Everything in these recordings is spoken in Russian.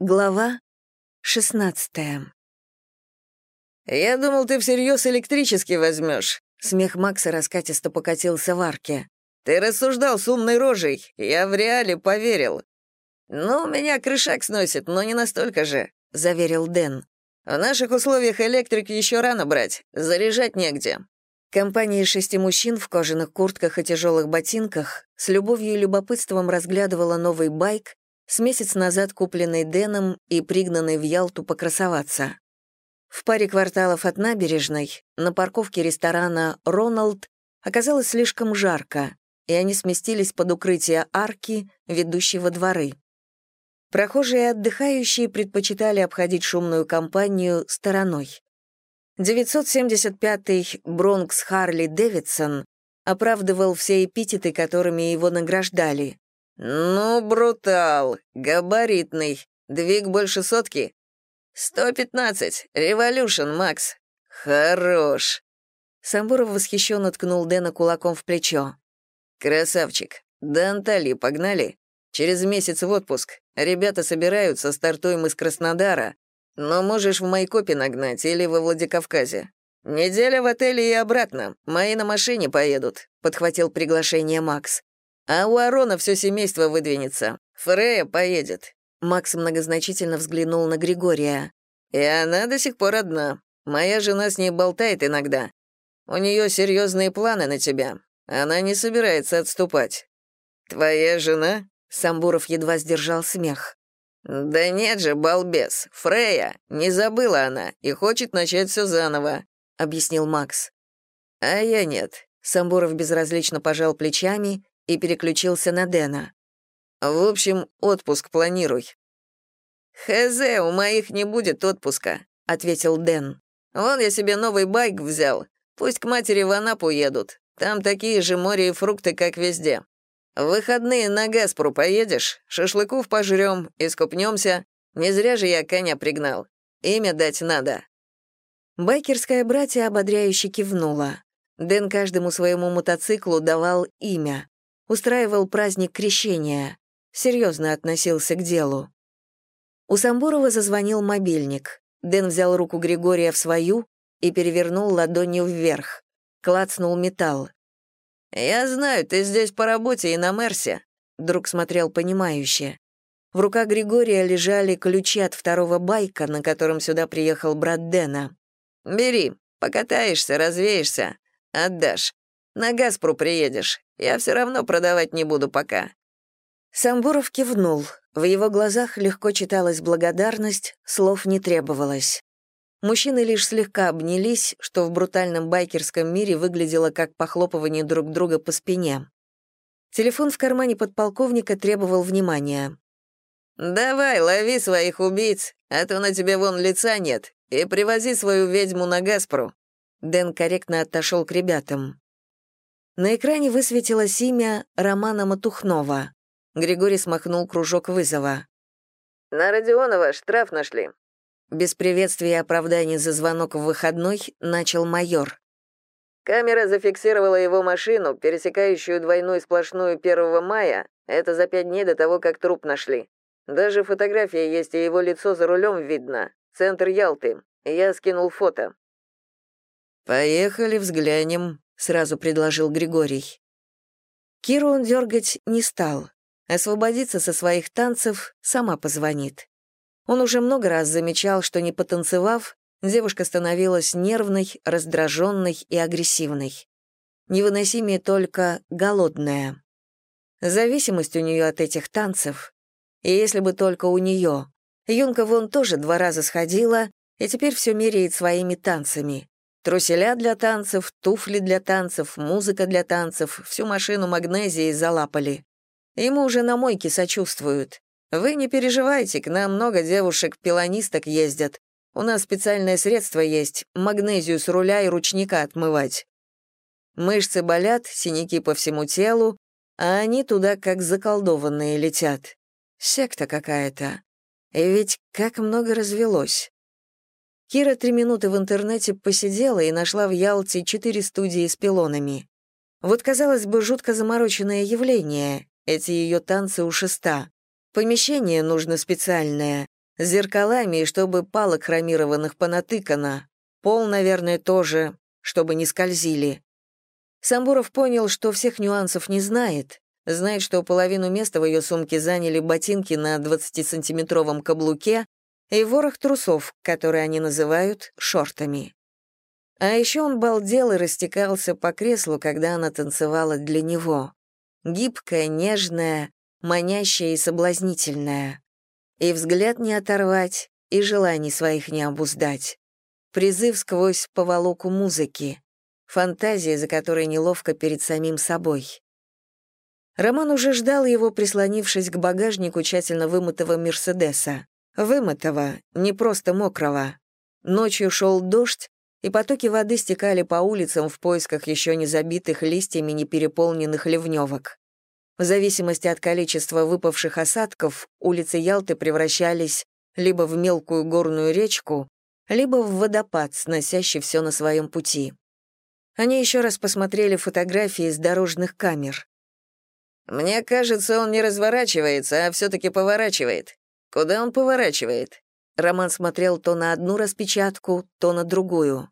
Глава 16 «Я думал, ты всерьез электрический возьмешь. Смех Макса раскатисто покатился в арке. «Ты рассуждал с умной рожей. Я в реале поверил». «Ну, меня крышак сносит, но не настолько же», — заверил Дэн. «В наших условиях электрик еще рано брать. Заряжать негде». Компания шести мужчин в кожаных куртках и тяжелых ботинках с любовью и любопытством разглядывала новый байк, с месяц назад купленный Дэном и пригнанный в Ялту покрасоваться. В паре кварталов от набережной, на парковке ресторана «Роналд» оказалось слишком жарко, и они сместились под укрытие арки, ведущей во дворы. Прохожие и отдыхающие предпочитали обходить шумную компанию стороной. 975-й Бронкс Харли Дэвидсон оправдывал все эпитеты, которыми его награждали. «Ну, брутал, габаритный. Двиг больше сотки?» «Сто пятнадцать. Революшн, Макс. Хорош». Самбуров восхищенно ткнул Дэна кулаком в плечо. «Красавчик. До Анталии погнали. Через месяц в отпуск. Ребята собираются, стартуем из Краснодара. Но можешь в Майкопе нагнать или во Владикавказе. Неделя в отеле и обратно. Мои на машине поедут», — подхватил приглашение Макс. А у Арона все семейство выдвинется. Фрея поедет». Макс многозначительно взглянул на Григория. «И она до сих пор одна. Моя жена с ней болтает иногда. У нее серьезные планы на тебя. Она не собирается отступать». «Твоя жена?» Самбуров едва сдержал смех. «Да нет же, балбес. Фрея. Не забыла она и хочет начать все заново», — объяснил Макс. «А я нет». Самбуров безразлично пожал плечами и переключился на Дэна. «В общем, отпуск планируй». «Хз, у моих не будет отпуска», — ответил Дэн. «Вон я себе новый байк взял. Пусть к матери в Анапу едут. Там такие же море и фрукты, как везде. В выходные на Гаспру поедешь, шашлыков пожрем, искупнемся. Не зря же я коня пригнал. Имя дать надо». Байкерская братья ободряюще кивнула. Дэн каждому своему мотоциклу давал имя устраивал праздник крещения, серьезно относился к делу. У Самбурова зазвонил мобильник. Дэн взял руку Григория в свою и перевернул ладонью вверх. Клацнул металл. «Я знаю, ты здесь по работе и на Мерсе», — друг смотрел понимающе. В руках Григория лежали ключи от второго байка, на котором сюда приехал брат Дэна. «Бери, покатаешься, развеешься, отдашь. На Газпру приедешь. Я все равно продавать не буду пока». Самбуров кивнул. В его глазах легко читалась благодарность, слов не требовалось. Мужчины лишь слегка обнялись, что в брутальном байкерском мире выглядело как похлопывание друг друга по спине. Телефон в кармане подполковника требовал внимания. «Давай, лови своих убийц, а то на тебе вон лица нет, и привози свою ведьму на Газпру». Дэн корректно отошел к ребятам. На экране высветилось имя Романа Матухнова. Григорий смахнул кружок вызова. «На Родионова штраф нашли». Без приветствия и оправдания за звонок в выходной начал майор. Камера зафиксировала его машину, пересекающую двойную сплошную 1 мая. Это за пять дней до того, как труп нашли. Даже фотография есть, и его лицо за рулем видно. Центр Ялты. Я скинул фото. «Поехали взглянем», сразу предложил Григорий. Киру он дергать не стал. Освободиться со своих танцев сама позвонит. Он уже много раз замечал, что не потанцевав, девушка становилась нервной, раздраженной и агрессивной. Невыносимее только голодная. Зависимость у нее от этих танцев. И если бы только у нее. Юнка вон тоже два раза сходила и теперь все меряет своими танцами. Труселя для танцев, туфли для танцев, музыка для танцев, всю машину магнезией залапали. Ему уже на мойке сочувствуют. Вы не переживайте, к нам много девушек-пилонисток ездят. У нас специальное средство есть, магнезию с руля и ручника отмывать. Мышцы болят, синяки по всему телу, а они туда как заколдованные летят. Секта какая-то. И ведь как много развелось. Кира три минуты в интернете посидела и нашла в Ялте четыре студии с пилонами. Вот, казалось бы, жутко замороченное явление, эти ее танцы у шеста. Помещение нужно специальное, с зеркалами чтобы палок хромированных понатыкано. Пол, наверное, тоже, чтобы не скользили. Самбуров понял, что всех нюансов не знает, знает, что половину места в ее сумке заняли ботинки на 20-сантиметровом каблуке и ворох трусов, которые они называют шортами. А еще он балдел и растекался по креслу, когда она танцевала для него. Гибкая, нежная, манящая и соблазнительная. И взгляд не оторвать, и желаний своих не обуздать. Призыв сквозь поволоку музыки. Фантазия, за которой неловко перед самим собой. Роман уже ждал его, прислонившись к багажнику тщательно вымытого «Мерседеса». Вымытого, не просто мокрого. Ночью шел дождь, и потоки воды стекали по улицам в поисках еще не забитых листьями непереполненных ливневок. В зависимости от количества выпавших осадков, улицы Ялты превращались либо в мелкую горную речку, либо в водопад, сносящий все на своем пути. Они еще раз посмотрели фотографии с дорожных камер. «Мне кажется, он не разворачивается, а все-таки поворачивает. Куда он поворачивает?» Роман смотрел то на одну распечатку, то на другую.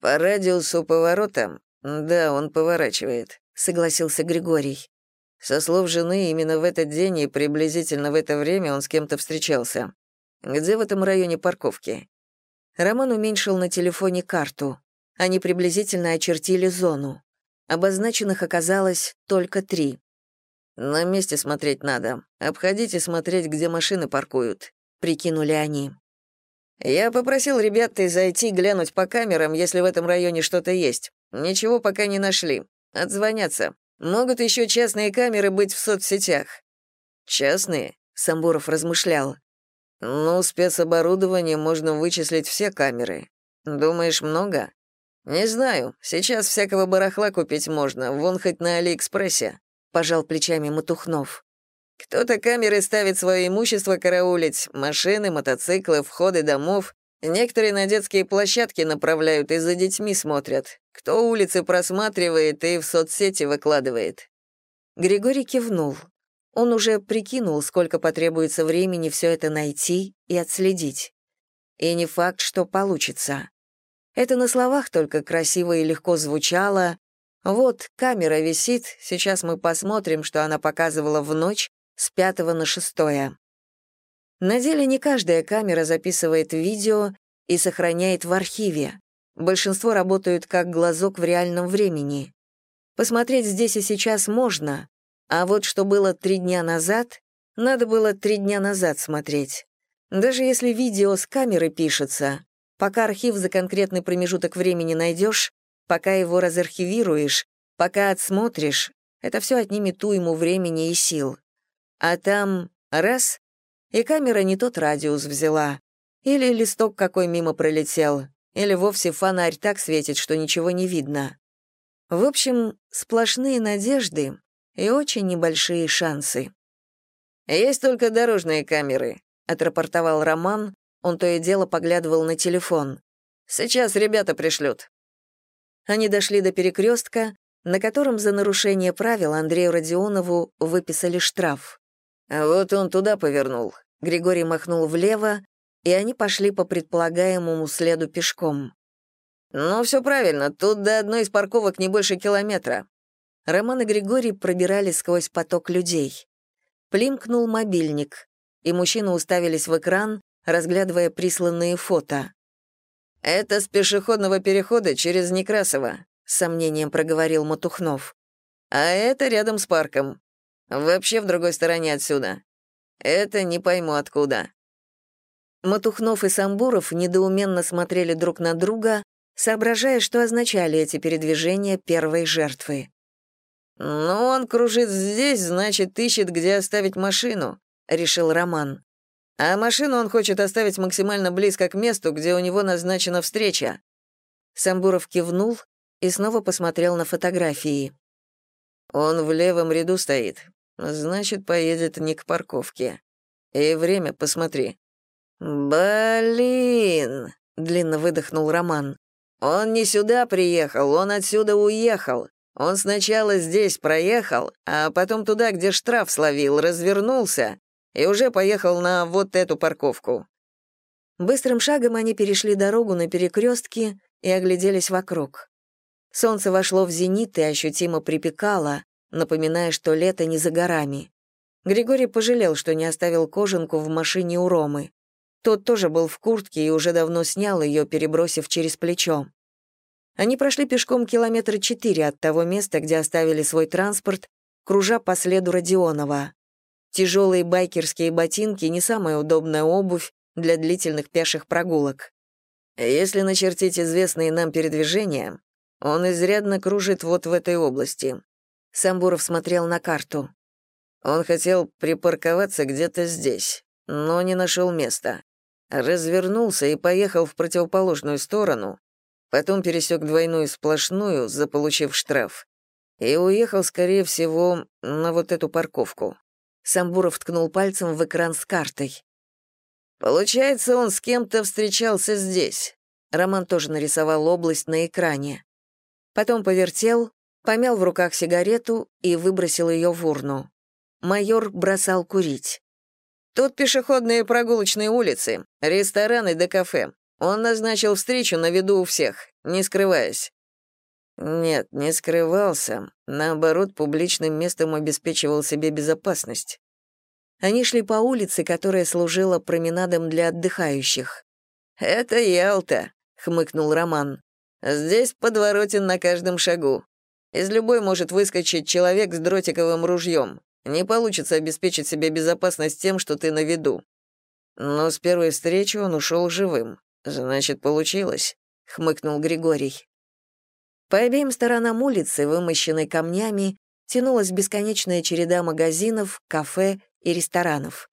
«По радиусу поворота, да, он поворачивает», — согласился Григорий. Со слов жены, именно в этот день и приблизительно в это время он с кем-то встречался. Где в этом районе парковки? Роман уменьшил на телефоне карту. Они приблизительно очертили зону. Обозначенных оказалось только три. «На месте смотреть надо. Обходите смотреть, где машины паркуют прикинули они. Я попросил ребят зайти глянуть по камерам, если в этом районе что-то есть. Ничего пока не нашли. Отзвонятся. Могут еще частные камеры быть в соцсетях. Частные? Самбуров размышлял. Ну, спецоборудование можно вычислить все камеры. Думаешь, много? Не знаю. Сейчас всякого барахла купить можно, вон хоть на Алиэкспрессе. Пожал плечами Матухнов. Кто-то камеры ставит свое имущество караулить, машины, мотоциклы, входы домов. Некоторые на детские площадки направляют и за детьми смотрят. Кто улицы просматривает и в соцсети выкладывает. Григорий кивнул. Он уже прикинул, сколько потребуется времени все это найти и отследить. И не факт, что получится. Это на словах только красиво и легко звучало. Вот, камера висит, сейчас мы посмотрим, что она показывала в ночь, с пятого на шестое. На деле не каждая камера записывает видео и сохраняет в архиве. Большинство работают как глазок в реальном времени. Посмотреть здесь и сейчас можно, а вот что было три дня назад, надо было три дня назад смотреть. Даже если видео с камеры пишется, пока архив за конкретный промежуток времени найдешь, пока его разархивируешь, пока отсмотришь, это все отнимет уйму времени и сил. А там раз — и камера не тот радиус взяла. Или листок какой мимо пролетел, или вовсе фонарь так светит, что ничего не видно. В общем, сплошные надежды и очень небольшие шансы. «Есть только дорожные камеры», — отрапортовал Роман, он то и дело поглядывал на телефон. «Сейчас ребята пришлют». Они дошли до перекрестка, на котором за нарушение правил Андрею Родионову выписали штраф. Вот он туда повернул. Григорий махнул влево, и они пошли по предполагаемому следу пешком. «Ну, все правильно, тут до одной из парковок не больше километра». Роман и Григорий пробирались сквозь поток людей. Плимкнул мобильник, и мужчины уставились в экран, разглядывая присланные фото. «Это с пешеходного перехода через Некрасово», — сомнением проговорил Матухнов. «А это рядом с парком. Вообще в другой стороне отсюда. Это не пойму откуда». Матухнов и Самбуров недоуменно смотрели друг на друга, соображая, что означали эти передвижения первой жертвы. «Ну, он кружит здесь, значит, ищет, где оставить машину», — решил Роман. «А машину он хочет оставить максимально близко к месту, где у него назначена встреча». Самбуров кивнул и снова посмотрел на фотографии. «Он в левом ряду стоит. Значит, поедет не к парковке. И время посмотри. Блин, длинно выдохнул Роман. Он не сюда приехал, он отсюда уехал. Он сначала здесь проехал, а потом туда, где штраф словил, развернулся и уже поехал на вот эту парковку». Быстрым шагом они перешли дорогу на перекрестке и огляделись вокруг. Солнце вошло в зенит и ощутимо припекало, напоминая, что лето не за горами. Григорий пожалел, что не оставил кожанку в машине у Ромы. Тот тоже был в куртке и уже давно снял ее, перебросив через плечо. Они прошли пешком километра четыре от того места, где оставили свой транспорт, кружа по следу Родионова. Тяжелые байкерские ботинки — не самая удобная обувь для длительных пеших прогулок. Если начертить известные нам передвижения, он изрядно кружит вот в этой области. Самбуров смотрел на карту. Он хотел припарковаться где-то здесь, но не нашел места. Развернулся и поехал в противоположную сторону, потом пересек двойную сплошную, заполучив штраф, и уехал, скорее всего, на вот эту парковку. Самбуров ткнул пальцем в экран с картой. Получается, он с кем-то встречался здесь. Роман тоже нарисовал область на экране. Потом повертел, помял в руках сигарету и выбросил ее в урну. Майор бросал курить. Тут пешеходные прогулочные улицы, рестораны да кафе. Он назначил встречу на виду у всех, не скрываясь. Нет, не скрывался. Наоборот, публичным местом обеспечивал себе безопасность. Они шли по улице, которая служила променадом для отдыхающих. «Это Ялта», — хмыкнул Роман. «Здесь подворотен на каждом шагу. Из любой может выскочить человек с дротиковым ружьем. Не получится обеспечить себе безопасность тем, что ты на виду. Но с первой встречи он ушел живым. Значит, получилось», — хмыкнул Григорий. По обеим сторонам улицы, вымощенной камнями, тянулась бесконечная череда магазинов, кафе и ресторанов.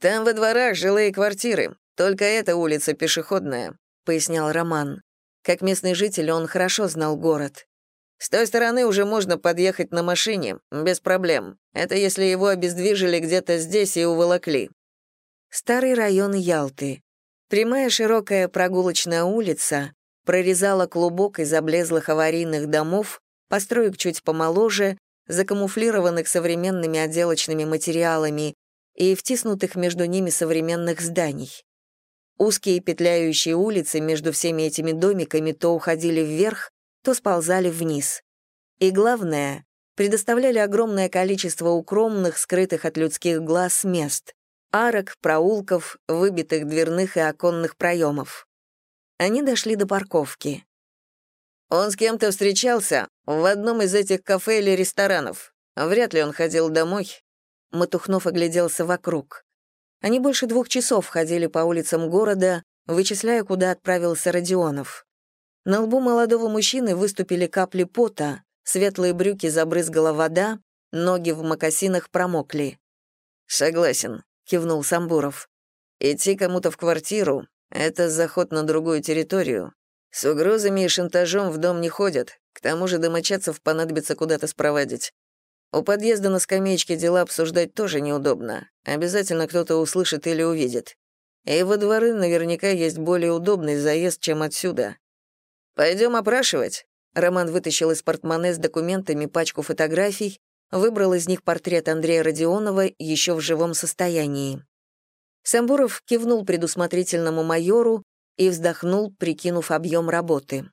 «Там во дворах жилые квартиры, только эта улица пешеходная», — пояснял Роман. Как местный житель он хорошо знал город. «С той стороны уже можно подъехать на машине, без проблем. Это если его обездвижили где-то здесь и уволокли». Старый район Ялты. Прямая широкая прогулочная улица, прорезала клубок из облезлых аварийных домов, построек чуть помоложе, закамуфлированных современными отделочными материалами и втиснутых между ними современных зданий. Узкие петляющие улицы между всеми этими домиками то уходили вверх, то сползали вниз. И главное, предоставляли огромное количество укромных, скрытых от людских глаз мест, арок, проулков, выбитых дверных и оконных проемов. Они дошли до парковки. «Он с кем-то встречался в одном из этих кафе или ресторанов. Вряд ли он ходил домой». Матухнов огляделся вокруг. Они больше двух часов ходили по улицам города, вычисляя, куда отправился Родионов. На лбу молодого мужчины выступили капли пота, светлые брюки забрызгала вода, ноги в мокасинах промокли. «Согласен», — кивнул Самбуров. «Идти кому-то в квартиру это заход на другую территорию. С угрозами и шантажом в дом не ходят. К тому же домочадцев понадобится куда-то спровадить. У подъезда на скамеечке дела обсуждать тоже неудобно. Обязательно кто-то услышит или увидит. И во дворы наверняка есть более удобный заезд, чем отсюда. Пойдем опрашивать. Роман вытащил из портмоне с документами пачку фотографий, выбрал из них портрет Андрея Родионова еще в живом состоянии. Самбуров кивнул предусмотрительному майору и вздохнул, прикинув объем работы.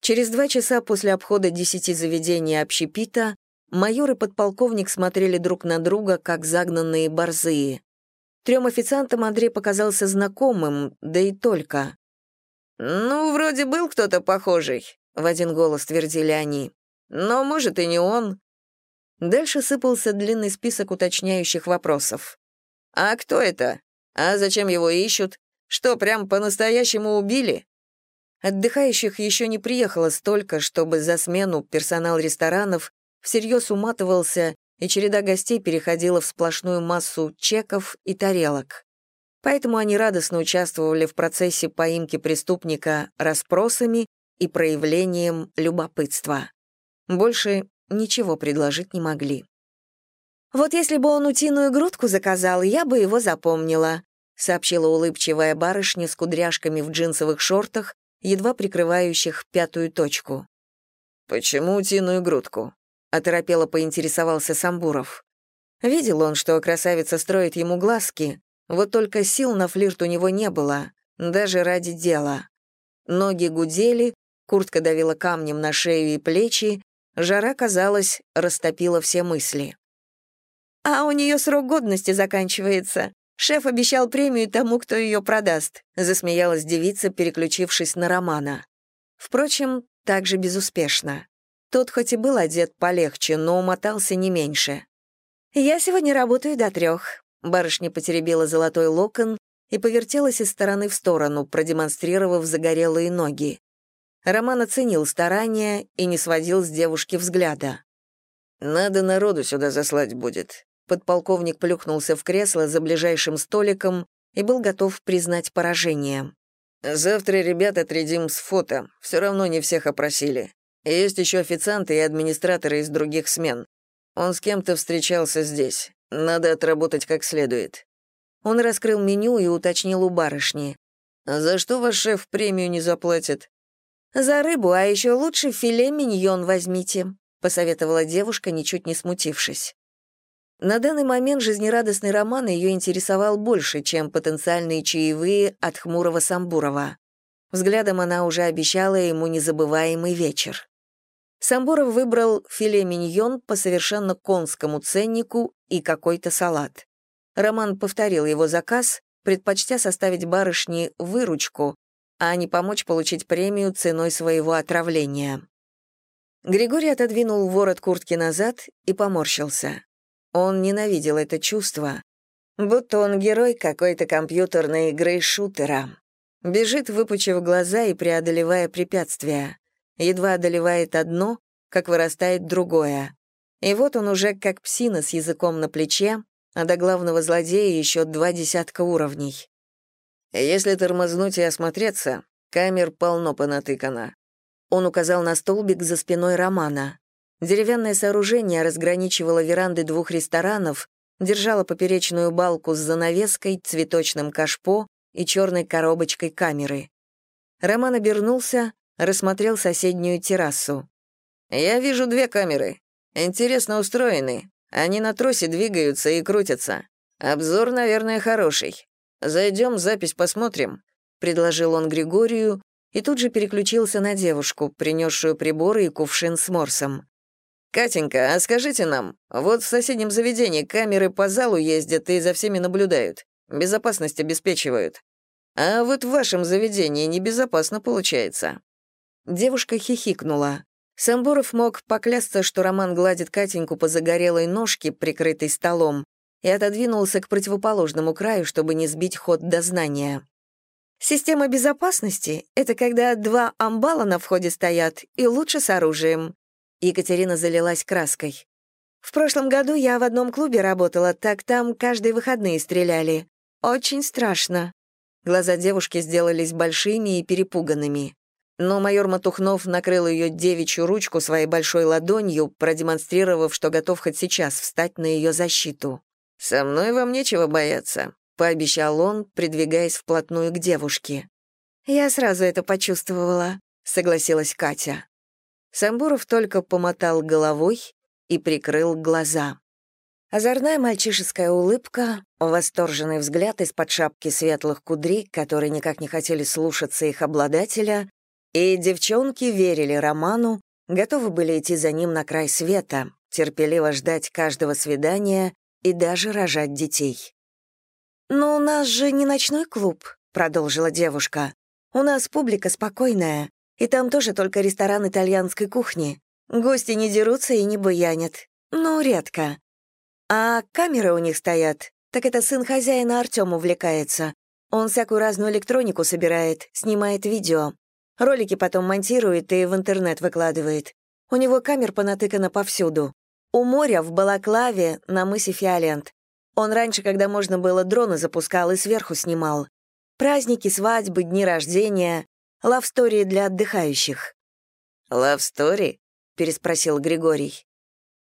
Через два часа после обхода десяти заведений общепита майор и подполковник смотрели друг на друга, как загнанные борзые. Трем официантам Андрей показался знакомым, да и только. «Ну, вроде был кто-то похожий», — в один голос твердили они. «Но, может, и не он». Дальше сыпался длинный список уточняющих вопросов. «А кто это? А зачем его ищут? Что, прям по-настоящему убили?» Отдыхающих еще не приехало столько, чтобы за смену персонал ресторанов всерьез уматывался, и череда гостей переходила в сплошную массу чеков и тарелок. Поэтому они радостно участвовали в процессе поимки преступника расспросами и проявлением любопытства. Больше ничего предложить не могли. «Вот если бы он утиную грудку заказал, я бы его запомнила», сообщила улыбчивая барышня с кудряшками в джинсовых шортах, едва прикрывающих пятую точку. «Почему утиную грудку?» — оторопело поинтересовался Самбуров. Видел он, что красавица строит ему глазки, вот только сил на флирт у него не было, даже ради дела. Ноги гудели, куртка давила камнем на шею и плечи, жара, казалось, растопила все мысли. «А у нее срок годности заканчивается. Шеф обещал премию тому, кто ее продаст», засмеялась девица, переключившись на Романа. Впрочем, также безуспешно. Тот хоть и был одет полегче, но умотался не меньше. «Я сегодня работаю до трех», — барышня потеребила золотой локон и повертелась из стороны в сторону, продемонстрировав загорелые ноги. Роман оценил старания и не сводил с девушки взгляда. «Надо народу сюда заслать будет». Подполковник плюхнулся в кресло за ближайшим столиком и был готов признать поражение. «Завтра ребят отрядим с фото. Все равно не всех опросили. Есть еще официанты и администраторы из других смен. Он с кем-то встречался здесь. Надо отработать как следует». Он раскрыл меню и уточнил у барышни. «За что ваш шеф премию не заплатит?» «За рыбу, а еще лучше филе миньон возьмите», — посоветовала девушка, ничуть не смутившись. На данный момент жизнерадостный роман ее интересовал больше, чем потенциальные чаевые от хмурого Самбурова. Взглядом она уже обещала ему незабываемый вечер. Самбуров выбрал филе миньон по совершенно конскому ценнику и какой-то салат. Роман повторил его заказ, предпочтя составить барышне выручку, а не помочь получить премию ценой своего отравления. Григорий отодвинул ворот куртки назад и поморщился. Он ненавидел это чувство, будто он герой какой-то компьютерной игры-шутера. Бежит, выпучив глаза и преодолевая препятствия. Едва одолевает одно, как вырастает другое. И вот он уже как псина с языком на плече, а до главного злодея еще два десятка уровней. Если тормознуть и осмотреться, камер полно понатыкано. Он указал на столбик за спиной Романа. Деревянное сооружение разграничивало веранды двух ресторанов, держало поперечную балку с занавеской, цветочным кашпо и черной коробочкой камеры. Роман обернулся, рассмотрел соседнюю террасу. «Я вижу две камеры. Интересно устроены. Они на тросе двигаются и крутятся. Обзор, наверное, хороший. Зайдем, запись посмотрим», — предложил он Григорию и тут же переключился на девушку, принесшую приборы и кувшин с морсом. «Катенька, а скажите нам, вот в соседнем заведении камеры по залу ездят и за всеми наблюдают, безопасность обеспечивают. А вот в вашем заведении небезопасно получается». Девушка хихикнула. Самбуров мог поклясться, что Роман гладит Катеньку по загорелой ножке, прикрытой столом, и отодвинулся к противоположному краю, чтобы не сбить ход дознания. «Система безопасности — это когда два амбала на входе стоят, и лучше с оружием». Екатерина залилась краской. «В прошлом году я в одном клубе работала, так там каждые выходные стреляли. Очень страшно». Глаза девушки сделались большими и перепуганными. Но майор Матухнов накрыл ее девичью ручку своей большой ладонью, продемонстрировав, что готов хоть сейчас встать на ее защиту. «Со мной вам нечего бояться», — пообещал он, придвигаясь вплотную к девушке. «Я сразу это почувствовала», — согласилась Катя. Самбуров только помотал головой и прикрыл глаза. Озорная мальчишеская улыбка, восторженный взгляд из-под шапки светлых кудрей, которые никак не хотели слушаться их обладателя, и девчонки верили Роману, готовы были идти за ним на край света, терпеливо ждать каждого свидания и даже рожать детей. «Но у нас же не ночной клуб», — продолжила девушка. «У нас публика спокойная, и там тоже только ресторан итальянской кухни. Гости не дерутся и не буянят. Ну, редко. А камеры у них стоят. Так это сын хозяина Артём увлекается. Он всякую разную электронику собирает, снимает видео. Ролики потом монтирует и в интернет выкладывает. У него камер понатыкано повсюду. У моря, в Балаклаве, на мысе Фиолент. Он раньше, когда можно было, дроны запускал и сверху снимал. Праздники, свадьбы, дни рождения, лавстории для отдыхающих. «Лавстори?» — переспросил Григорий.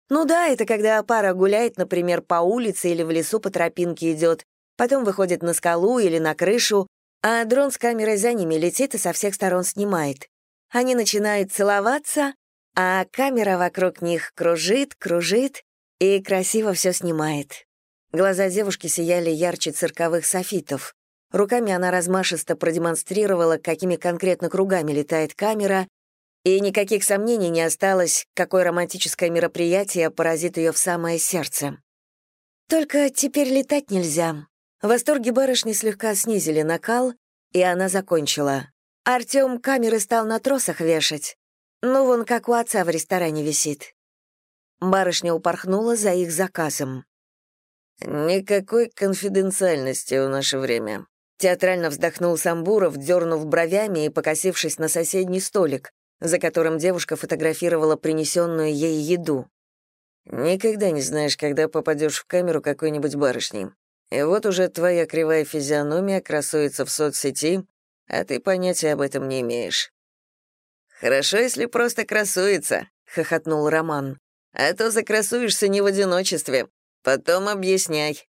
«Ну да, это когда пара гуляет, например, по улице или в лесу по тропинке идет, потом выходит на скалу или на крышу, а дрон с камерой за ними летит и со всех сторон снимает. Они начинают целоваться, а камера вокруг них кружит, кружит, И красиво все снимает. Глаза девушки сияли ярче цирковых софитов. Руками она размашисто продемонстрировала, какими конкретно кругами летает камера, и никаких сомнений не осталось, какое романтическое мероприятие поразит ее в самое сердце. Только теперь летать нельзя. Восторги барышни слегка снизили накал, и она закончила. Артём камеры стал на тросах вешать. Ну, вон как у отца в ресторане висит. Барышня упорхнула за их заказом. «Никакой конфиденциальности в наше время», — театрально вздохнул Самбуров, дернув бровями и покосившись на соседний столик, за которым девушка фотографировала принесенную ей еду. «Никогда не знаешь, когда попадешь в камеру какой-нибудь барышни. И вот уже твоя кривая физиономия красуется в соцсети, а ты понятия об этом не имеешь». «Хорошо, если просто красуется», — хохотнул Роман. «А то закрасуешься не в одиночестве, Потом объясняй.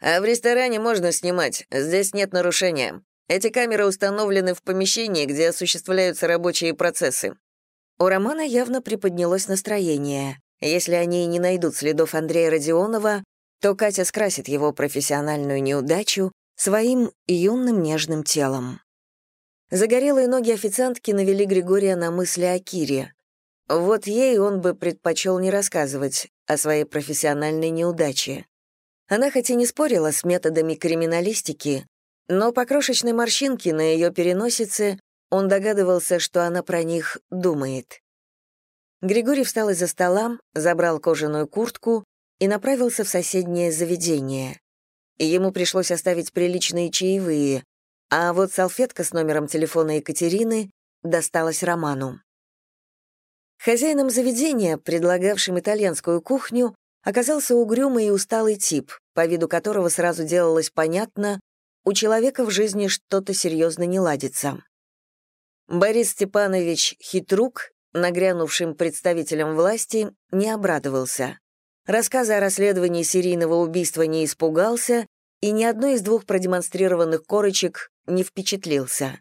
А в ресторане можно снимать, здесь нет нарушения. Эти камеры установлены в помещении, где осуществляются рабочие процессы. У Романа явно приподнялось настроение. Если они не найдут следов Андрея Родионова, то Катя скрасит его профессиональную неудачу своим юным нежным телом. Загорелые ноги официантки навели Григория на мысли о Кире. Вот ей он бы предпочел не рассказывать о своей профессиональной неудаче. Она хоть и не спорила с методами криминалистики, но по крошечной морщинке на ее переносице он догадывался, что она про них думает. Григорий встал из-за стола, забрал кожаную куртку и направился в соседнее заведение. Ему пришлось оставить приличные чаевые, а вот салфетка с номером телефона Екатерины досталась Роману. Хозяином заведения, предлагавшим итальянскую кухню, оказался угрюмый и усталый тип, по виду которого сразу делалось понятно, у человека в жизни что-то серьезно не ладится. Борис Степанович Хитрук, нагрянувшим представителем власти, не обрадовался. Рассказа о расследовании серийного убийства не испугался и ни одной из двух продемонстрированных корочек не впечатлился.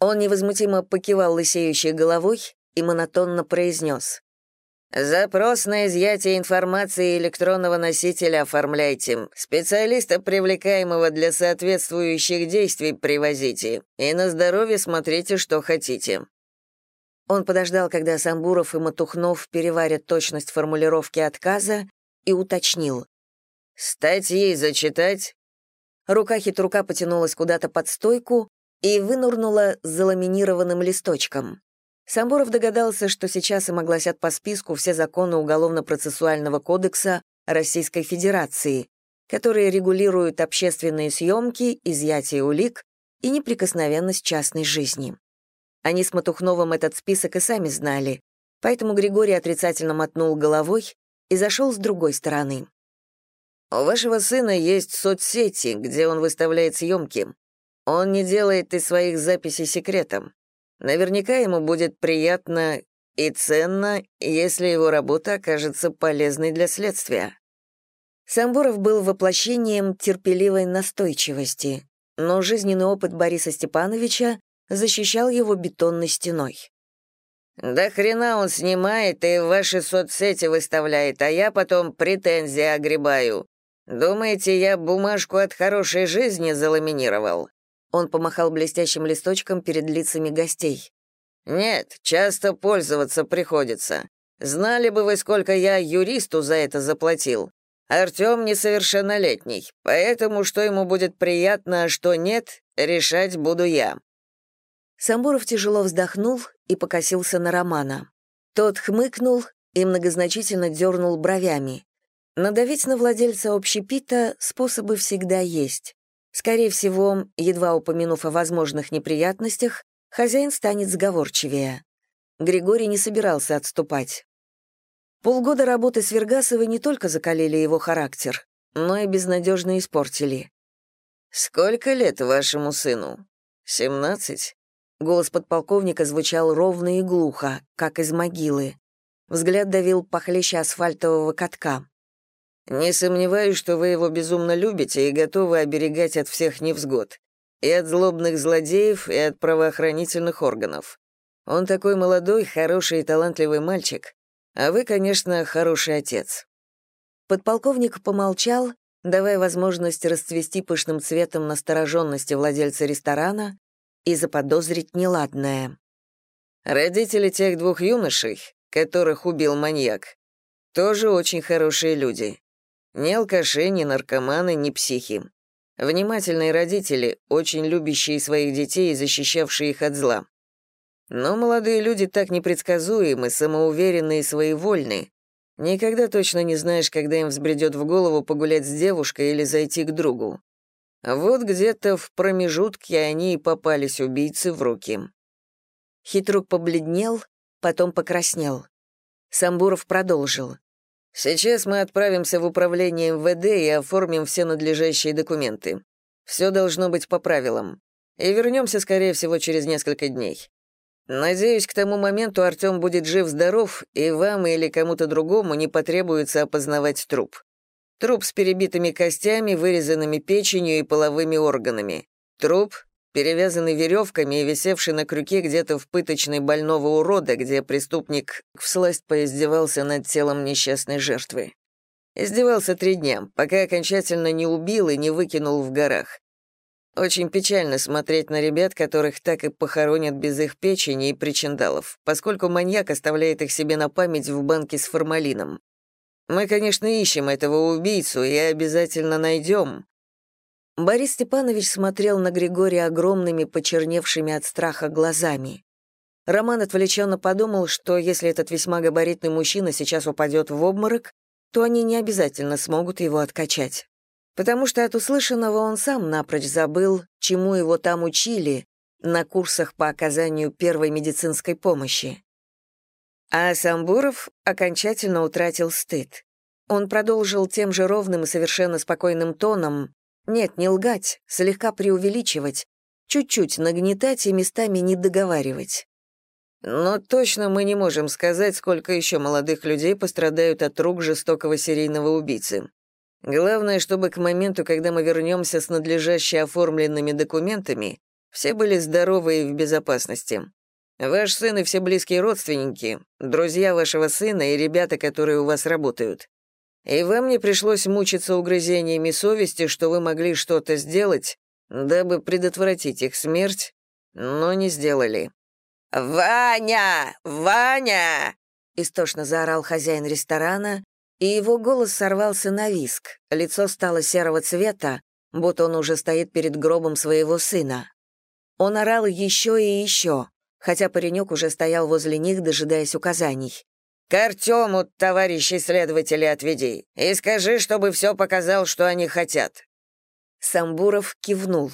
Он невозмутимо покивал лысеющей головой и монотонно произнес. «Запрос на изъятие информации электронного носителя оформляйте, специалиста, привлекаемого для соответствующих действий, привозите, и на здоровье смотрите, что хотите». Он подождал, когда Самбуров и Матухнов переварят точность формулировки отказа, и уточнил. «Статьи зачитать?» Рука хитрука потянулась куда-то под стойку и вынурнула с заламинированным листочком. Самбуров догадался, что сейчас им огласят по списку все законы Уголовно-процессуального кодекса Российской Федерации, которые регулируют общественные съемки, изъятие улик и неприкосновенность частной жизни. Они с Матухновым этот список и сами знали, поэтому Григорий отрицательно мотнул головой и зашел с другой стороны. «У вашего сына есть соцсети, где он выставляет съемки. Он не делает из своих записей секретом. Наверняка ему будет приятно и ценно, если его работа окажется полезной для следствия. Самбуров был воплощением терпеливой настойчивости, но жизненный опыт Бориса Степановича защищал его бетонной стеной. «Да хрена он снимает и в ваши соцсети выставляет, а я потом претензии огребаю. Думаете, я бумажку от хорошей жизни заламинировал? Он помахал блестящим листочком перед лицами гостей. «Нет, часто пользоваться приходится. Знали бы вы, сколько я юристу за это заплатил. Артём несовершеннолетний, поэтому что ему будет приятно, а что нет, решать буду я». Самбуров тяжело вздохнул и покосился на Романа. Тот хмыкнул и многозначительно дернул бровями. Надавить на владельца общепита способы всегда есть. Скорее всего, едва упомянув о возможных неприятностях, хозяин станет сговорчивее. Григорий не собирался отступать. Полгода работы с Вергасовой не только закалили его характер, но и безнадежно испортили. «Сколько лет вашему сыну?» «Семнадцать?» Голос подполковника звучал ровно и глухо, как из могилы. Взгляд давил похлеще асфальтового катка. Не сомневаюсь, что вы его безумно любите и готовы оберегать от всех невзгод. И от злобных злодеев, и от правоохранительных органов. Он такой молодой, хороший и талантливый мальчик. А вы, конечно, хороший отец». Подполковник помолчал, давая возможность расцвести пышным цветом настороженности владельца ресторана и заподозрить неладное. «Родители тех двух юношей, которых убил маньяк, тоже очень хорошие люди. Ни алкаши, ни наркоманы, ни психи. Внимательные родители, очень любящие своих детей и защищавшие их от зла. Но молодые люди так непредсказуемы, самоуверенны и своевольны. Никогда точно не знаешь, когда им взбредет в голову погулять с девушкой или зайти к другу. Вот где-то в промежутке они и попались убийцы в руки. Хитрук побледнел, потом покраснел. Самбуров продолжил. «Сейчас мы отправимся в управление МВД и оформим все надлежащие документы. Все должно быть по правилам. И вернемся, скорее всего, через несколько дней. Надеюсь, к тому моменту Артем будет жив-здоров, и вам или кому-то другому не потребуется опознавать труп. Труп с перебитыми костями, вырезанными печенью и половыми органами. Труп, перевязанный веревками и висевший на крюке где-то в пыточной больного урода, где преступник всласть поиздевался над телом несчастной жертвы. Издевался три дня, пока окончательно не убил и не выкинул в горах. Очень печально смотреть на ребят, которых так и похоронят без их печени и причиндалов, поскольку маньяк оставляет их себе на память в банке с формалином. Мы, конечно, ищем этого убийцу и обязательно найдем, Борис Степанович смотрел на Григория огромными, почерневшими от страха глазами. Роман отвлеченно подумал, что если этот весьма габаритный мужчина сейчас упадет в обморок, то они не обязательно смогут его откачать. Потому что от услышанного он сам напрочь забыл, чему его там учили на курсах по оказанию первой медицинской помощи. А Самбуров окончательно утратил стыд. Он продолжил тем же ровным и совершенно спокойным тоном, нет, не лгать, слегка преувеличивать, чуть-чуть нагнетать и местами не договаривать. Но точно мы не можем сказать, сколько еще молодых людей пострадают от рук жестокого серийного убийцы. Главное, чтобы к моменту, когда мы вернемся с надлежаще оформленными документами, все были здоровы и в безопасности. Ваш сын и все близкие родственники, друзья вашего сына и ребята, которые у вас работают. И вам не пришлось мучиться угрызениями совести, что вы могли что-то сделать, дабы предотвратить их смерть, но не сделали. «Ваня! Ваня!» — истошно заорал хозяин ресторана, и его голос сорвался на виск, лицо стало серого цвета, будто он уже стоит перед гробом своего сына. Он орал еще и еще, хотя паренек уже стоял возле них, дожидаясь указаний. К Артему, товарищи следователи, отведи и скажи, чтобы все показал, что они хотят». Самбуров кивнул.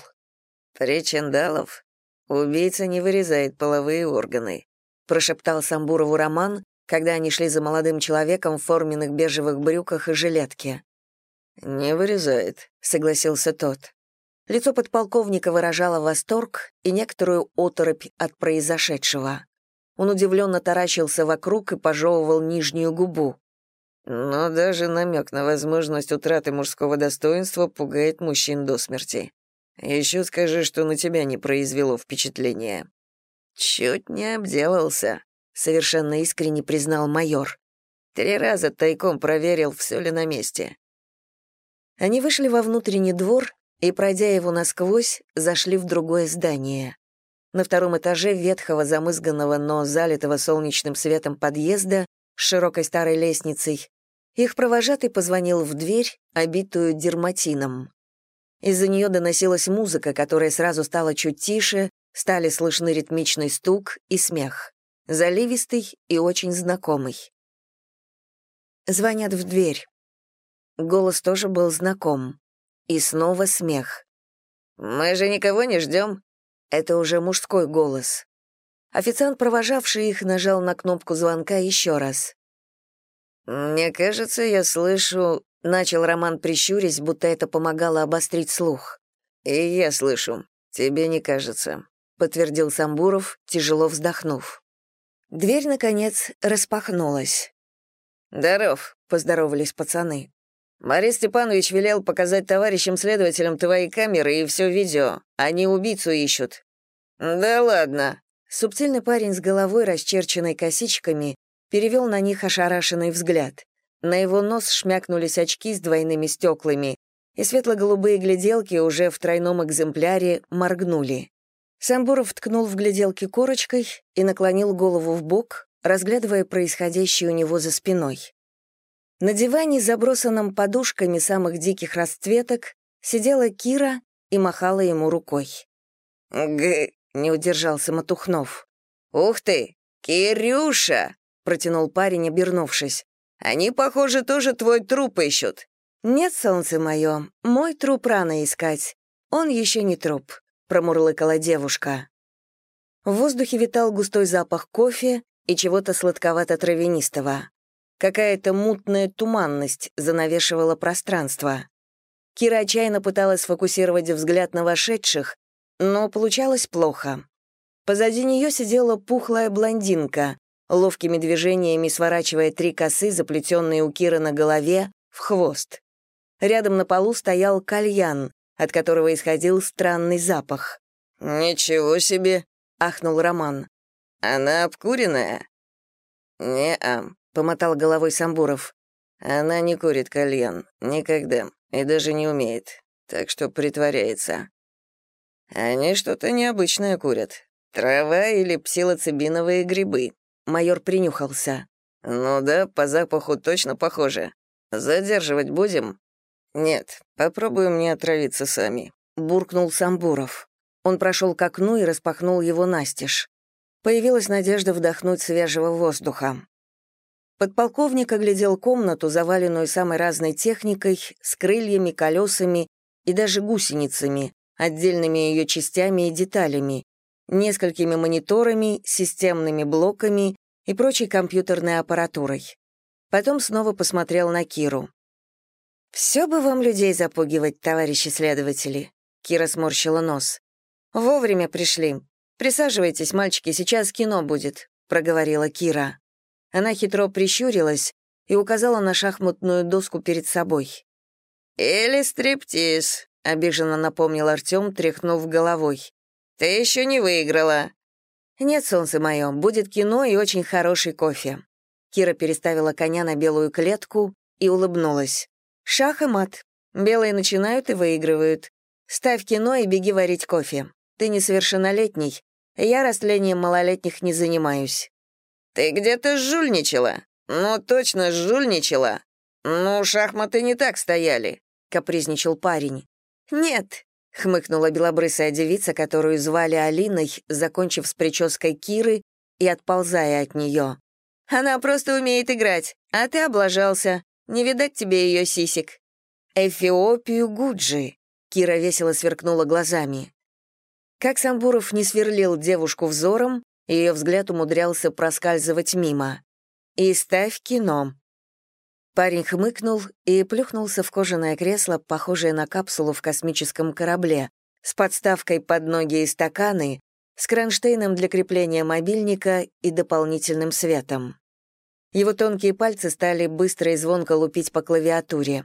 «Причиндалов, убийца не вырезает половые органы», прошептал Самбурову Роман, когда они шли за молодым человеком в форменных бежевых брюках и жилетке. «Не вырезает», — согласился тот. Лицо подполковника выражало восторг и некоторую оторопь от произошедшего. Он удивленно таращился вокруг и пожевывал нижнюю губу. Но даже намек на возможность утраты мужского достоинства пугает мужчин до смерти. Еще скажи, что на тебя не произвело впечатления. Чуть не обделался, совершенно искренне признал майор. Три раза тайком проверил, все ли на месте. Они вышли во внутренний двор и, пройдя его насквозь, зашли в другое здание. На втором этаже ветхого, замызганного, но залитого солнечным светом подъезда с широкой старой лестницей их провожатый позвонил в дверь, обитую дерматином. Из-за нее доносилась музыка, которая сразу стала чуть тише, стали слышны ритмичный стук и смех. Заливистый и очень знакомый. Звонят в дверь. Голос тоже был знаком. И снова смех. «Мы же никого не ждем», это уже мужской голос. Официант, провожавший их, нажал на кнопку звонка еще раз. «Мне кажется, я слышу...» — начал Роман прищурясь, будто это помогало обострить слух. «И я слышу. Тебе не кажется», — подтвердил Самбуров, тяжело вздохнув. Дверь, наконец, распахнулась. «Здоров», — поздоровались пацаны. Борис Степанович велел показать товарищам-следователям твои камеры и все видео. Они убийцу ищут». «Да ладно». Субтильный парень с головой, расчерченной косичками, перевел на них ошарашенный взгляд. На его нос шмякнулись очки с двойными стеклами, и светло-голубые гляделки уже в тройном экземпляре моргнули. Самбуров ткнул в гляделки корочкой и наклонил голову в бок, разглядывая происходящее у него за спиной. На диване, забросанном подушками самых диких расцветок, сидела Кира и махала ему рукой. «Г...» — не удержался Матухнов. «Ух ты! Кирюша!» — протянул парень, обернувшись. «Они, похоже, тоже твой труп ищут». «Нет, солнце мое, мой труп рано искать. Он еще не труп», — промурлыкала девушка. В воздухе витал густой запах кофе и чего-то сладковато-травянистого. Какая-то мутная туманность занавешивала пространство. Кира отчаянно пыталась сфокусировать взгляд на вошедших, но получалось плохо. Позади нее сидела пухлая блондинка, ловкими движениями сворачивая три косы, заплетенные у Киры на голове, в хвост. Рядом на полу стоял кальян, от которого исходил странный запах. «Ничего себе!» — ахнул Роман. «Она обкуренная?» «Не-а», — помотал головой Самбуров. «Она не курит кальян. Никогда. И даже не умеет. Так что притворяется. Они что-то необычное курят. Трава или псилоцибиновые грибы». Майор принюхался. «Ну да, по запаху точно похоже. Задерживать будем?» «Нет, попробуем не отравиться сами», — буркнул Самбуров. Он прошел к окну и распахнул его настежь. Появилась надежда вдохнуть свежего воздуха. Подполковник оглядел комнату, заваленную самой разной техникой, с крыльями, колесами и даже гусеницами, отдельными ее частями и деталями, несколькими мониторами, системными блоками и прочей компьютерной аппаратурой. Потом снова посмотрел на Киру. «Все бы вам людей запугивать, товарищи следователи», — Кира сморщила нос. «Вовремя пришли. Присаживайтесь, мальчики, сейчас кино будет», — проговорила Кира. Она хитро прищурилась и указала на шахматную доску перед собой. «Или стриптиз», — обиженно напомнил Артем, тряхнув головой. «Ты еще не выиграла». «Нет, солнце мое, будет кино и очень хороший кофе». Кира переставила коня на белую клетку и улыбнулась. Шах и мат. Белые начинают и выигрывают. Ставь кино и беги варить кофе. Ты несовершеннолетний. Я растлением малолетних не занимаюсь». «Ты где-то жульничала. Ну, точно жульничала. Ну, шахматы не так стояли», — капризничал парень. «Нет», — хмыкнула белобрысая девица, которую звали Алиной, закончив с прической Киры и отползая от нее. «Она просто умеет играть, а ты облажался. Не видать тебе ее сисек». «Эфиопию Гуджи», — Кира весело сверкнула глазами. Как Самбуров не сверлил девушку взором, ее взгляд умудрялся проскальзывать мимо. «И ставь кино». Парень хмыкнул и плюхнулся в кожаное кресло, похожее на капсулу в космическом корабле, с подставкой под ноги и стаканы, с кронштейном для крепления мобильника и дополнительным светом. Его тонкие пальцы стали быстро и звонко лупить по клавиатуре.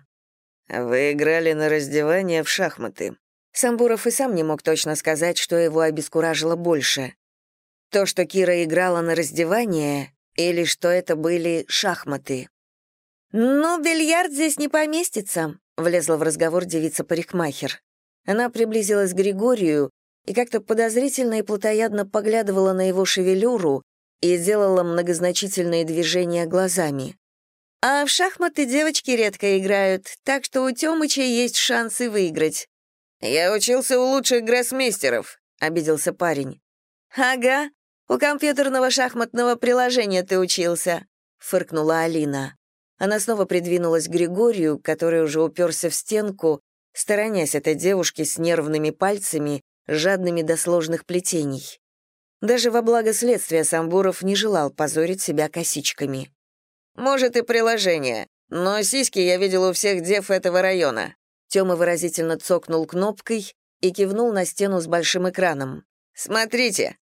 «Вы играли на раздевание в шахматы». Самбуров и сам не мог точно сказать, что его обескуражило больше. То, что Кира играла на раздевание, или что это были шахматы. «Ну, бильярд здесь не поместится», — влезла в разговор девица-парикмахер. Она приблизилась к Григорию и как-то подозрительно и плотоядно поглядывала на его шевелюру, и сделала многозначительные движения глазами. «А в шахматы девочки редко играют, так что у Тёмыча есть шансы выиграть». «Я учился у лучших гроссмейстеров», — обиделся парень. «Ага, у компьютерного шахматного приложения ты учился», — фыркнула Алина. Она снова придвинулась к Григорию, который уже уперся в стенку, сторонясь этой девушки с нервными пальцами, жадными до сложных плетений. Даже во благо следствия Самбуров не желал позорить себя косичками. «Может, и приложение, но сиськи я видел у всех дев этого района». Тёма выразительно цокнул кнопкой и кивнул на стену с большим экраном. «Смотрите!»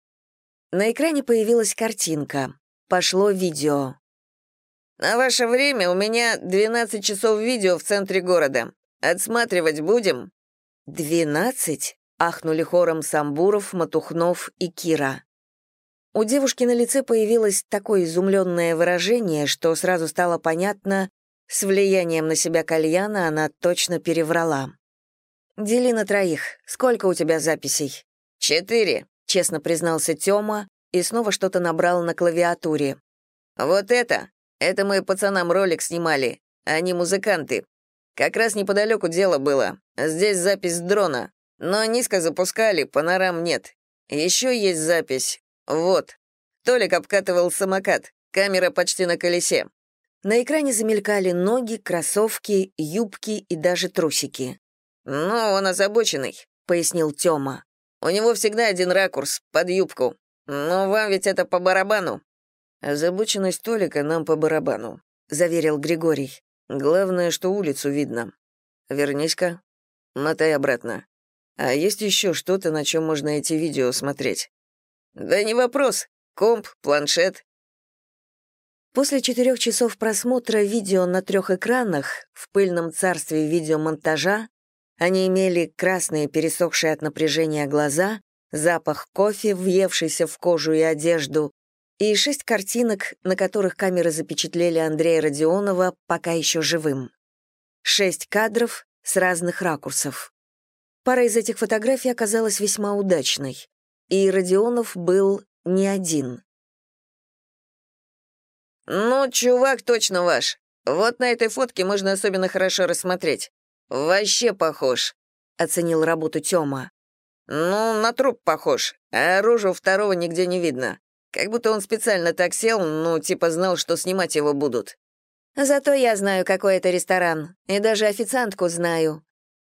На экране появилась картинка. Пошло видео. «На ваше время у меня 12 часов видео в центре города. Отсматривать будем?» «Двенадцать?» — ахнули хором Самбуров, Матухнов и Кира. У девушки на лице появилось такое изумленное выражение, что сразу стало понятно, С влиянием на себя кальяна она точно переврала. «Дели на троих. Сколько у тебя записей?» «Четыре», — честно признался Тёма и снова что-то набрал на клавиатуре. «Вот это! Это мы пацанам ролик снимали. Они музыканты. Как раз неподалеку дело было. Здесь запись дрона. Но низко запускали, панорам нет. Еще есть запись. Вот. Толик обкатывал самокат. Камера почти на колесе. На экране замелькали ноги, кроссовки, юбки и даже трусики. «Ну, он озабоченный», — пояснил Тёма. «У него всегда один ракурс, под юбку. Но вам ведь это по барабану». «Озабоченность Толика нам по барабану», — заверил Григорий. «Главное, что улицу видно. Вернись-ка. Мотай обратно. А есть еще что-то, на чем можно эти видео смотреть?» «Да не вопрос. Комп, планшет». После четырех часов просмотра видео на трех экранах в пыльном царстве видеомонтажа они имели красные, пересохшие от напряжения глаза, запах кофе, въевшийся в кожу и одежду, и шесть картинок, на которых камеры запечатлели Андрея Родионова пока еще живым. Шесть кадров с разных ракурсов. Пара из этих фотографий оказалась весьма удачной, и Родионов был не один. «Ну, чувак точно ваш. Вот на этой фотке можно особенно хорошо рассмотреть. «Вообще похож», — оценил работу Тёма. «Ну, на труп похож, а оружия второго нигде не видно. Как будто он специально так сел, ну, типа знал, что снимать его будут». «Зато я знаю, какой это ресторан, и даже официантку знаю».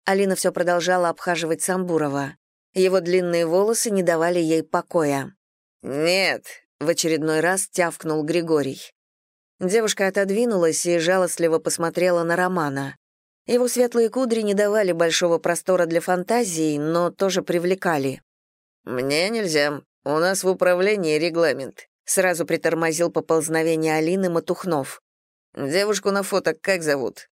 Алина все продолжала обхаживать Самбурова. Его длинные волосы не давали ей покоя. «Нет», — в очередной раз тявкнул Григорий. Девушка отодвинулась и жалостливо посмотрела на Романа. Его светлые кудри не давали большого простора для фантазии, но тоже привлекали. «Мне нельзя. У нас в управлении регламент», — сразу притормозил поползновение Алины Матухнов. «Девушку на фото как зовут?»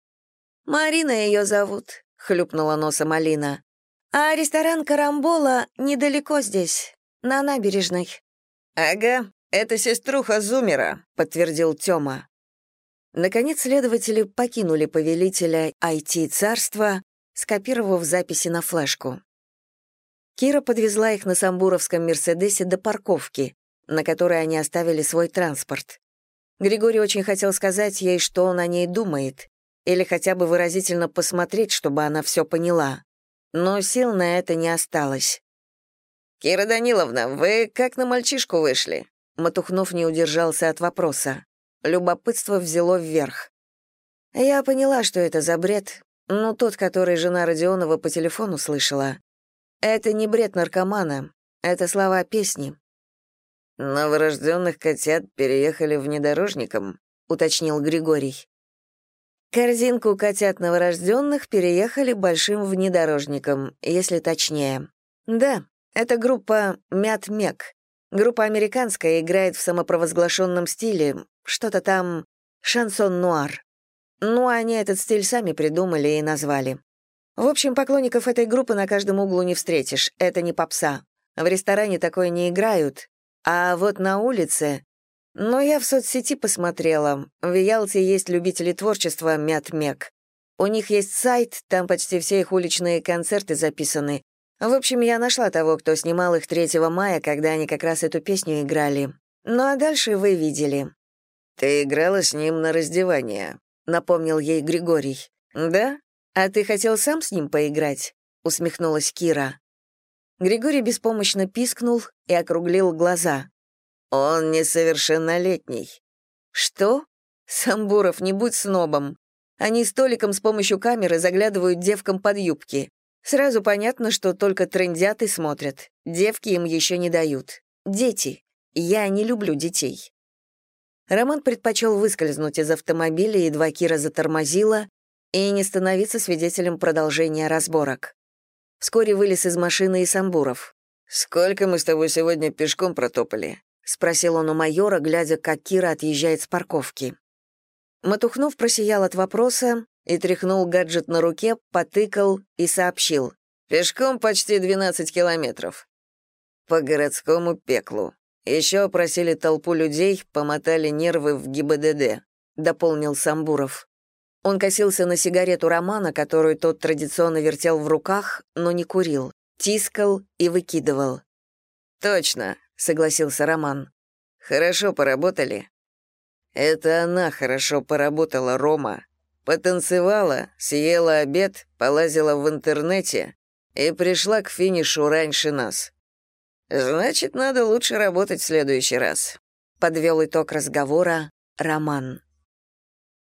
«Марина ее зовут», — хлюпнула носом Алина. «А ресторан «Карамбола» недалеко здесь, на набережной». «Ага, это сеструха Зумера», — подтвердил Тёма. Наконец, следователи покинули повелителя IT-царства, скопировав записи на флешку. Кира подвезла их на самбуровском «Мерседесе» до парковки, на которой они оставили свой транспорт. Григорий очень хотел сказать ей, что он о ней думает, или хотя бы выразительно посмотреть, чтобы она все поняла. Но сил на это не осталось. «Кира Даниловна, вы как на мальчишку вышли?» Матухнов не удержался от вопроса. Любопытство взяло вверх. Я поняла, что это за бред, ну, тот, который жена Родионова по телефону слышала. Это не бред наркомана, это слова песни. «Новорожденных котят переехали внедорожником», — уточнил Григорий. Корзинку котят новорожденных переехали большим внедорожником, если точнее. Да, это группа «Мят Мек». Группа американская играет в самопровозглашенном стиле, что-то там шансон-нуар. Ну, они этот стиль сами придумали и назвали. В общем, поклонников этой группы на каждом углу не встретишь, это не попса. В ресторане такое не играют, а вот на улице... Но я в соцсети посмотрела. В Ялте есть любители творчества Мят-Мек. У них есть сайт, там почти все их уличные концерты записаны. В общем, я нашла того, кто снимал их 3 мая, когда они как раз эту песню играли. Ну а дальше вы видели. «Ты играла с ним на раздевание», — напомнил ей Григорий. «Да? А ты хотел сам с ним поиграть?» — усмехнулась Кира. Григорий беспомощно пискнул и округлил глаза. «Он несовершеннолетний». «Что? Самбуров, не будь снобом. Они столиком с помощью камеры заглядывают девкам под юбки. Сразу понятно, что только трындят и смотрят. Девки им еще не дают. Дети. Я не люблю детей». Роман предпочел выскользнуть из автомобиля, едва Кира затормозила, и не становиться свидетелем продолжения разборок. Вскоре вылез из машины и Самбуров. «Сколько мы с тобой сегодня пешком протопали?» — спросил он у майора, глядя, как Кира отъезжает с парковки. Матухнов просиял от вопроса и тряхнул гаджет на руке, потыкал и сообщил. «Пешком почти 12 километров. По городскому пеклу. Еще опросили толпу людей, помотали нервы в ГИБДД», — дополнил Самбуров. Он косился на сигарету Романа, которую тот традиционно вертел в руках, но не курил, тискал и выкидывал. «Точно», — согласился Роман. «Хорошо поработали». «Это она хорошо поработала, Рома. Потанцевала, съела обед, полазила в интернете и пришла к финишу раньше нас. Значит, надо лучше работать в следующий раз», — подвел итог разговора Роман.